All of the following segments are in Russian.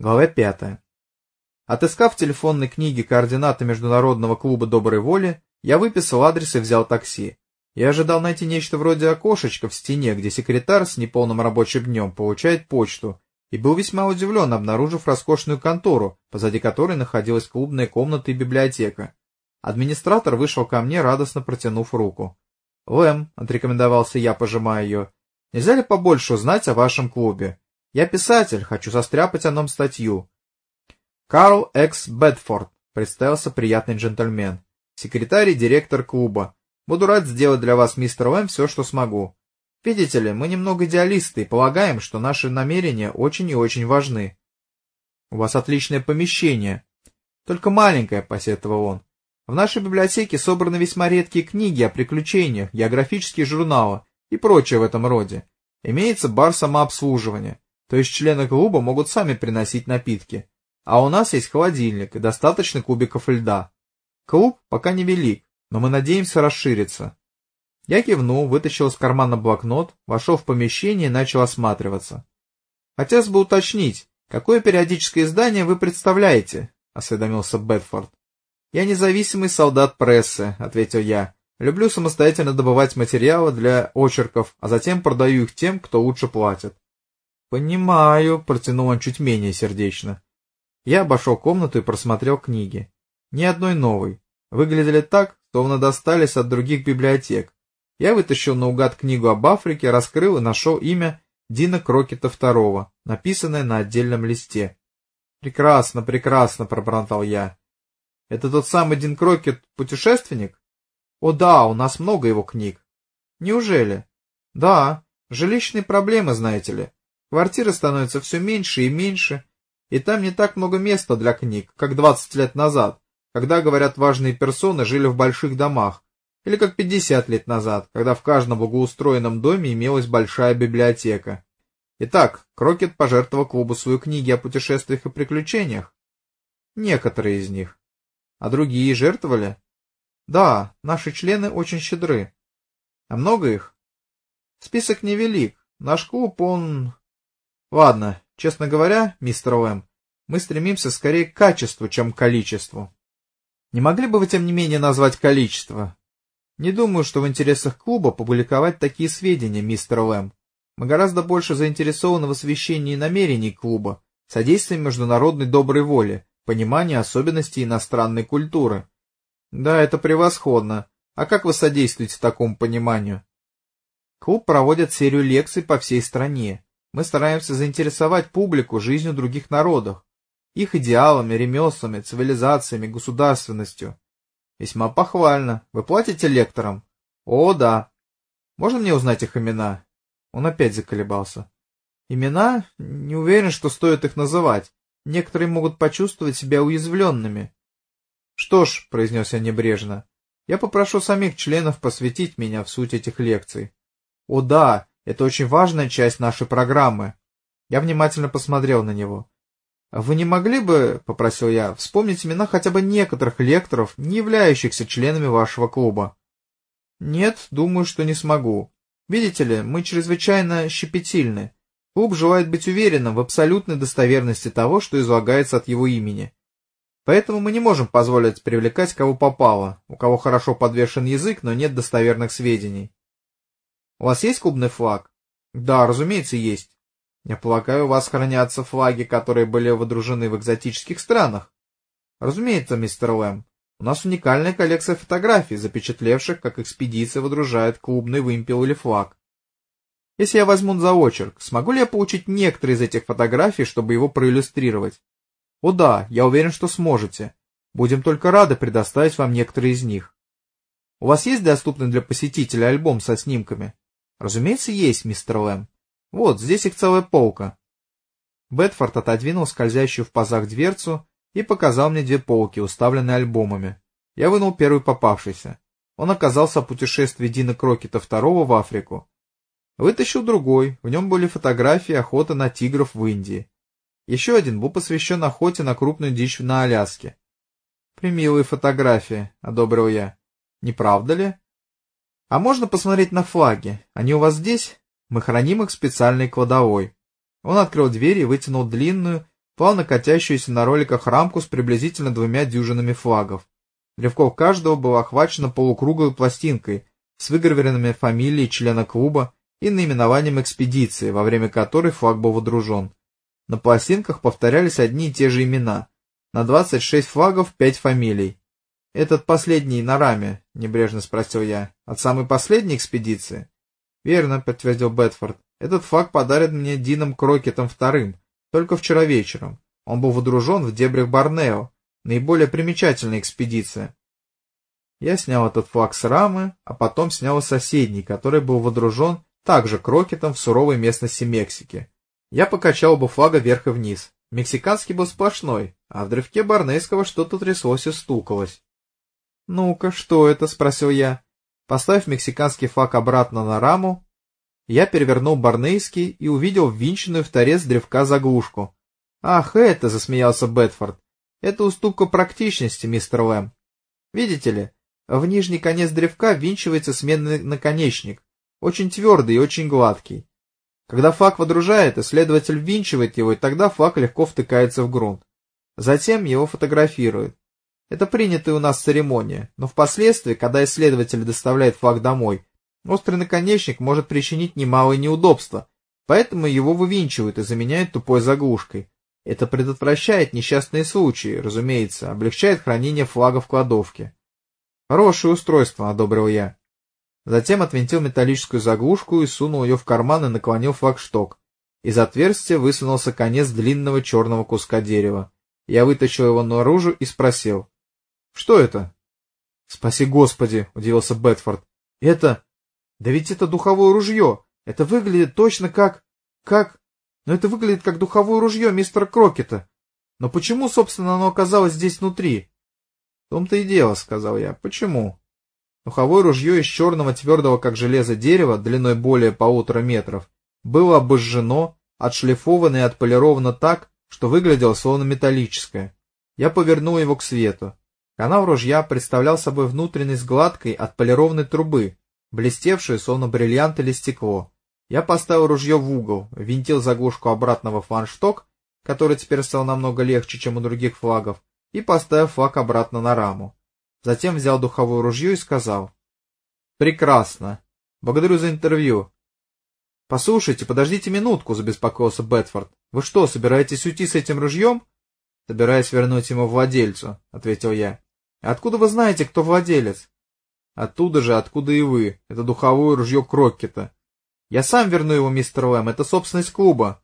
Глава пятая. Отыскав в телефонной книге координаты Международного клуба доброй воли, я выписал адрес и взял такси. Я ожидал найти нечто вроде окошечка в стене, где секретарь с неполным рабочим днем получает почту, и был весьма удивлен, обнаружив роскошную контору, позади которой находилась клубная комната и библиотека. Администратор вышел ко мне, радостно протянув руку. — Лэм, — отрекомендовался я, пожимая ее, — нельзя ли побольше узнать о вашем клубе? Я писатель, хочу состряпать о нем статью. Карл Экс Бетфорд, представился приятный джентльмен. Секретарь и директор клуба. Буду рад сделать для вас, мистер Лэм, все, что смогу. Видите ли, мы немного идеалисты и полагаем, что наши намерения очень и очень важны. У вас отличное помещение. Только маленькое, посетовал он. В нашей библиотеке собраны весьма редкие книги о приключениях, географические журналы и прочее в этом роде. Имеется бар самообслуживания, то есть члены клуба могут сами приносить напитки. А у нас есть холодильник и достаточно кубиков льда. Клуб пока не велик, но мы надеемся расшириться. Я кивнул, вытащил из кармана блокнот, вошел в помещение и начал осматриваться. Хотелось бы уточнить, какое периодическое издание вы представляете? — осведомился Бетфорд. — Я независимый солдат прессы, — ответил я. Люблю самостоятельно добывать материалы для очерков, а затем продаю их тем, кто лучше платит. — Понимаю, — протянул он чуть менее сердечно. Я обошел комнату и просмотрел книги. Ни одной новой. Выглядели так, словно достались от других библиотек. Я вытащил наугад книгу об Африке, раскрыл и нашел имя Дина Крокета II, написанное на отдельном листе. «Прекрасно, прекрасно», — пробормотал я. «Это тот самый Дин Крокет, путешественник?» «О да, у нас много его книг». «Неужели?» «Да, жилищные проблемы, знаете ли. Квартиры становятся все меньше и меньше, и там не так много места для книг, как 20 лет назад, когда, говорят, важные персоны жили в больших домах, или как 50 лет назад, когда в каждом благоустроенном доме имелась большая библиотека. Итак, Крокет пожертвовал клубу свою книги о путешествиях и приключениях. Некоторые из них. А другие жертвовали? Да, наши члены очень щедры. А много их? Список невелик. Наш клуб, он... Ладно, Честно говоря, мистер Уэм, мы стремимся скорее к качеству, чем к количеству. Не могли бы вы, тем не менее, назвать количество? Не думаю, что в интересах клуба публиковать такие сведения, мистер Уэм. Мы гораздо больше заинтересованы в освещении намерений клуба, содействии международной доброй воли, понимании особенностей иностранной культуры. Да, это превосходно. А как вы содействуете такому пониманию? Клуб проводит серию лекций по всей стране. Мы стараемся заинтересовать публику жизнью других народов, их идеалами, ремеслами, цивилизациями, государственностью. Весьма похвально. Вы платите лекторам? О, да. Можно мне узнать их имена? Он опять заколебался. Имена? Не уверен, что стоит их называть. Некоторые могут почувствовать себя уязвленными. Что ж, произнес я небрежно, я попрошу самих членов посвятить меня в суть этих лекций. О да, это очень важная часть нашей программы. Я внимательно посмотрел на него. Вы не могли бы, попросил я, вспомнить имена хотя бы некоторых лекторов, не являющихся членами вашего клуба? Нет, думаю, что не смогу. Видите ли, мы чрезвычайно щепетильны. Клуб желает быть уверенным в абсолютной достоверности того, что излагается от его имени. Поэтому мы не можем позволить привлекать кого попало, у кого хорошо подвешен язык, но нет достоверных сведений. У вас есть клубный флаг? Да, разумеется, есть. Я полагаю, у вас хранятся флаги, которые были водружены в экзотических странах. Разумеется, мистер Лэм. У нас уникальная коллекция фотографий, запечатлевших, как экспедиция водружает клубный вымпел или флаг. Если я возьму за очерк, смогу ли я получить некоторые из этих фотографий, чтобы его проиллюстрировать? О да, я уверен, что сможете. Будем только рады предоставить вам некоторые из них. У вас есть доступный для посетителя альбом со снимками? Разумеется, есть, мистер Лэм. Вот, здесь их целая полка. Бетфорд отодвинул скользящую в пазах дверцу и показал мне две полки, уставленные альбомами. Я вынул первый попавшийся. Он оказался о путешествии Дина Крокета II в Африку. Вытащил другой, в нем были фотографии охоты на тигров в Индии. Еще один был посвящен охоте на крупную дичь на Аляске. «Примилые фотографии», — одобрил я. «Не правда ли?» А можно посмотреть на флаги? Они у вас здесь? Мы храним их в специальной кладовой. Он открыл дверь и вытянул длинную, плавно катящуюся на роликах рамку с приблизительно двумя дюжинами флагов. Древков каждого было охвачено полукруглой пластинкой с выгравированными фамилией члена клуба и наименованием экспедиции, во время которой флаг был водружен. На пластинках повторялись одни и те же имена. На 26 флагов 5 фамилий. «Этот последний на раме?» — небрежно спросил я. «От самой последней экспедиции?» «Верно», — подтвердил Бетфорд. «Этот флаг подарит мне Дином Крокетом вторым, только вчера вечером. Он был водружен в дебрях Борнео, наиболее примечательная экспедиция. Я снял этот флаг с рамы, а потом снял соседний, который был водружен также крокетом в суровой местности Мексики. Я покачал оба флага вверх и вниз. Мексиканский был сплошной, а в древке Барнейского что-то тряслось и стукалось. «Ну-ка, что это?» — спросил я. Поставив мексиканский флаг обратно на раму, я перевернул Барнейский и увидел ввинченную в торец древка заглушку. «Ах, это!» — засмеялся Бетфорд. «Это уступка практичности, мистер Лэм. Видите ли, в нижний конец древка ввинчивается сменный наконечник, очень твердый и очень гладкий. Когда флаг водружает, исследователь ввинчивает его, и тогда флаг легко втыкается в грунт. Затем его фотографируют. Это принятая у нас церемония, но впоследствии, когда исследователь доставляет флаг домой, острый наконечник может причинить немалое неудобство, поэтому его вывинчивают и заменяют тупой заглушкой. Это предотвращает несчастные случаи, разумеется, облегчает хранение флага в кладовке. Хорошее устройство, одобрил я. Затем отвинтил металлическую заглушку и сунул ее в карман и наклонил флагшток. Из отверстия высунулся конец длинного черного куска дерева. Я вытащил его наружу и спросил. — Что это? — Спаси Господи! — удивился Бетфорд. — Это... Да ведь это духовое ружье! Это выглядит точно как... как... Но это выглядит как духовое ружье мистера Крокета. Но почему, собственно, оно оказалось здесь внутри? — В том-то и дело, — сказал я. — Почему? Духовое ружье из черного твердого как железо дерева, длиной более полутора метров, было обожжено, отшлифовано и отполировано так, что выглядело словно металлическое. Я повернул его к свету. Канал ружья представлял собой внутренность гладкой отполированной трубы, блестевшую словно бриллиант или стекло. Я поставил ружье в угол, винтил заглушку обратно во фланшток, который теперь стал намного легче, чем у других флагов, и поставил флаг обратно на раму. Затем взял духовое ружье и сказал. «Прекрасно. Благодарю за интервью». «Послушайте, подождите минутку», — забеспокоился Бетфорд. «Вы что, собираетесь уйти с этим ружьем?» «Собираюсь вернуть ему владельцу», — ответил я. «Откуда вы знаете, кто владелец?» «Оттуда же, откуда и вы. Это духовое ружье Кроккета. Я сам верну его, мистер Лэм, это собственность клуба».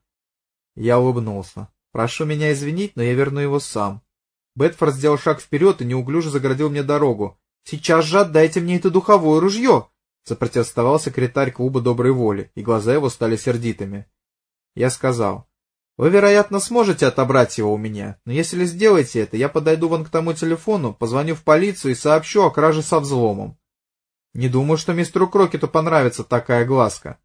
Я улыбнулся. «Прошу меня извинить, но я верну его сам. Бетфорд сделал шаг вперед и неуклюже загородил мне дорогу. «Сейчас же отдайте мне это духовое ружье!» Запротестовал секретарь клуба доброй воли, и глаза его стали сердитыми. Я сказал, «Вы, вероятно, сможете отобрать его у меня, но если сделаете это, я подойду вон к тому телефону, позвоню в полицию и сообщу о краже со взломом». Не думаю, что мистеру Крокету понравится такая глазка.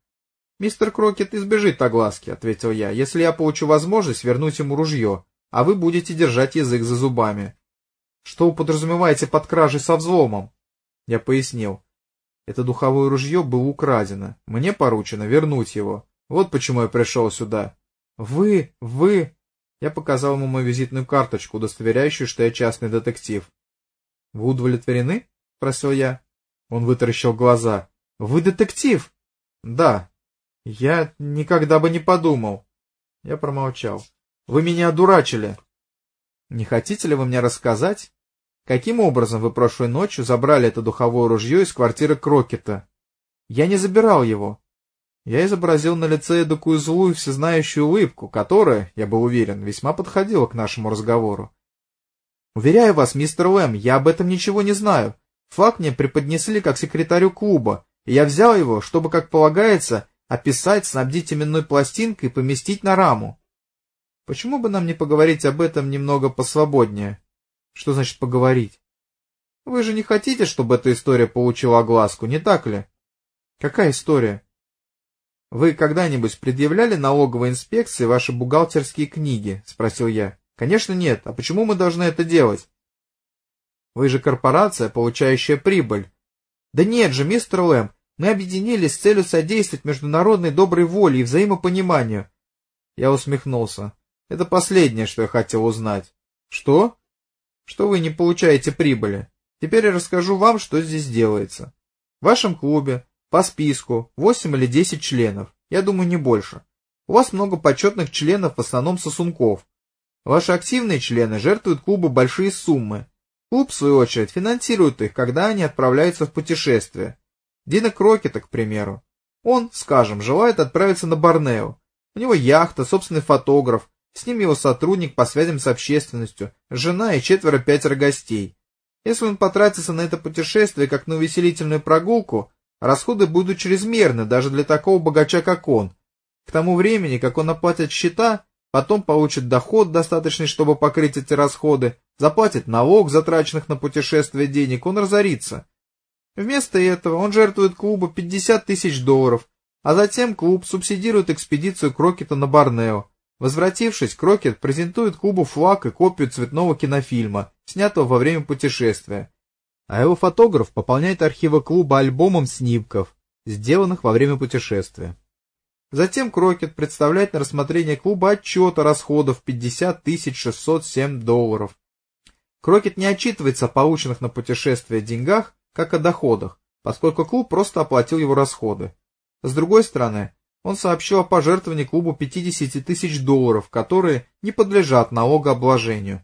«Мистер Крокет избежит огласки», — ответил я, — «если я получу возможность вернуть ему ружье, а вы будете держать язык за зубами. Что вы подразумеваете под кражей со взломом? Я пояснил. Это духовое ружье было украдено. Мне поручено вернуть его. Вот почему я пришел сюда. Вы, вы... Я показал ему мою визитную карточку, удостоверяющую, что я частный детектив. Вы удовлетворены? Спросил я. Он вытаращил глаза. Вы детектив? Да. Я никогда бы не подумал. Я промолчал. Вы меня одурачили. Не хотите ли вы мне рассказать, каким образом вы прошлой ночью забрали это духовое ружье из квартиры Крокета? Я не забирал его. Я изобразил на лице такую злую всезнающую улыбку, которая, я был уверен, весьма подходила к нашему разговору. Уверяю вас, мистер Лэм, я об этом ничего не знаю. Факт мне преподнесли как секретарю клуба, и я взял его, чтобы, как полагается, описать, снабдить именной пластинкой и поместить на раму. Почему бы нам не поговорить об этом немного посвободнее? Что значит поговорить? Вы же не хотите, чтобы эта история получила огласку, не так ли? Какая история? Вы когда-нибудь предъявляли налоговой инспекции ваши бухгалтерские книги? Спросил я. Конечно нет. А почему мы должны это делать? Вы же корпорация, получающая прибыль. Да нет же, мистер Лэм, мы объединились с целью содействовать международной доброй воле и взаимопониманию. Я усмехнулся. Это последнее, что я хотел узнать. Что? Что вы не получаете прибыли. Теперь я расскажу вам, что здесь делается. В вашем клубе по списку 8 или 10 членов, я думаю, не больше. У вас много почетных членов, в основном сосунков. Ваши активные члены жертвуют клубу большие суммы. Клуб, в свою очередь, финансирует их, когда они отправляются в путешествие. Дина Крокета, к примеру. Он, скажем, желает отправиться на Борнео. У него яхта, собственный фотограф, с ним его сотрудник по связям с общественностью, жена и четверо-пятеро гостей. Если он потратится на это путешествие как на увеселительную прогулку, расходы будут чрезмерны даже для такого богача, как он. К тому времени, как он оплатит счета, потом получит доход, достаточный, чтобы покрыть эти расходы, заплатит налог, затраченных на путешествие денег, он разорится. Вместо этого он жертвует клубу 50 тысяч долларов, а затем клуб субсидирует экспедицию Крокета на Борнео. Возвратившись, Крокет презентует клубу флаг и копию цветного кинофильма, снятого во время путешествия. А его фотограф пополняет архивы клуба альбомом снимков, сделанных во время путешествия. Затем Крокет представляет на рассмотрение клуба отчет о расходах 50 607 долларов. Крокет не отчитывается о полученных на путешествие деньгах, как о доходах, поскольку клуб просто оплатил его расходы. С другой стороны, он сообщил о пожертвовании клубу 50 тысяч долларов, которые не подлежат налогообложению.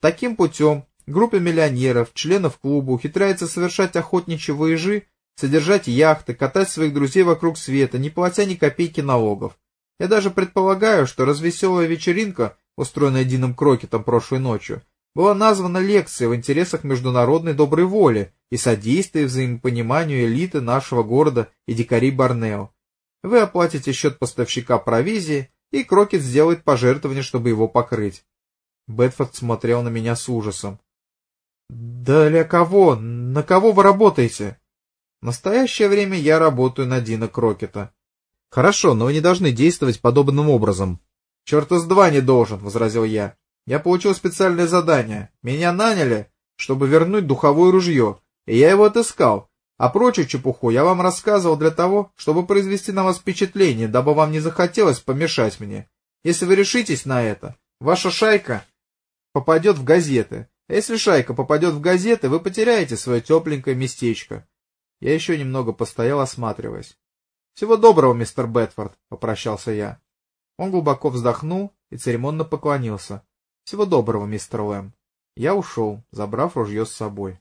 Таким путем группа миллионеров, членов клуба ухитряется совершать охотничьи воежи содержать яхты, катать своих друзей вокруг света, не платя ни копейки налогов. Я даже предполагаю, что развеселая вечеринка, устроенная Дином Крокетом прошлой ночью, была названа лекцией в интересах международной доброй воли и содействия взаимопониманию элиты нашего города и дикарей Борнео. Вы оплатите счет поставщика провизии, и Крокет сделает пожертвование, чтобы его покрыть. Бетфорд смотрел на меня с ужасом. — Для кого? На кого вы работаете? В настоящее время я работаю на Дина Крокета. — Хорошо, но вы не должны действовать подобным образом. — Черта с два не должен, — возразил я. Я получил специальное задание. Меня наняли, чтобы вернуть духовое ружье, и я его отыскал. А прочую чепуху я вам рассказывал для того, чтобы произвести на вас впечатление, дабы вам не захотелось помешать мне. Если вы решитесь на это, ваша шайка попадет в газеты. Если шайка попадет в газеты, вы потеряете свое тепленькое местечко. Я еще немного постоял, осматриваясь. — Всего доброго, мистер Бетфорд, — попрощался я. Он глубоко вздохнул и церемонно поклонился. — Всего доброго, мистер Лэм. Я ушел, забрав ружье с собой.